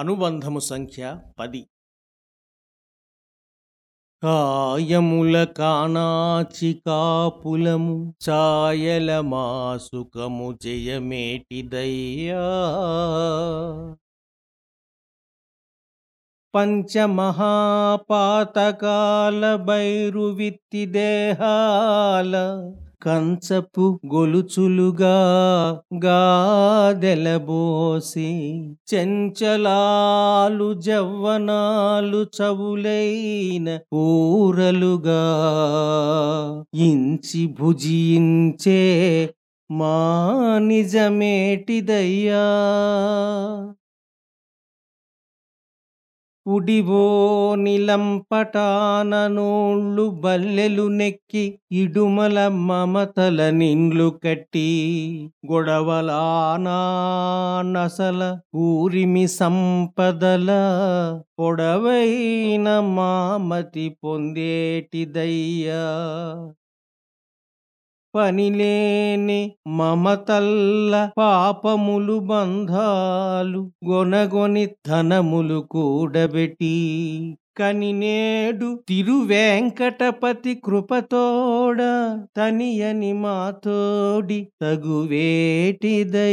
అనుబంధము సంఖ్య పది. కాయముల కానాచి కాపులము ఛాయల మాసుకము జయమేటిదయ్యా పంచమహాపాతకాల బైరువిత్తి దేహాల కంచపు గొలుచులుగా గాదెలబోసి చెంచలాలు జవ్వనాలు చవులైన కూరలుగా ఇంచి భుజించే మా నిజమేటిదయ్యా. ఉడివో నిలంపటాననోళ్ళు బల్లెలు నెక్కి ఇడుమల మమతల నిండ్లు కట్టి గొడవలానా నసల ఊరిమి సంపదల పొడవైన మామతి పొందేటిదయ్యా. పనిలేని మమతల్ల పాపములు బంధాలు గొనగొని ధనములు కూడబెట్టి కనినేడు తిరువెంకటపతి కృపతోడ తనియని మాతోడి తగువేటిదయ్యా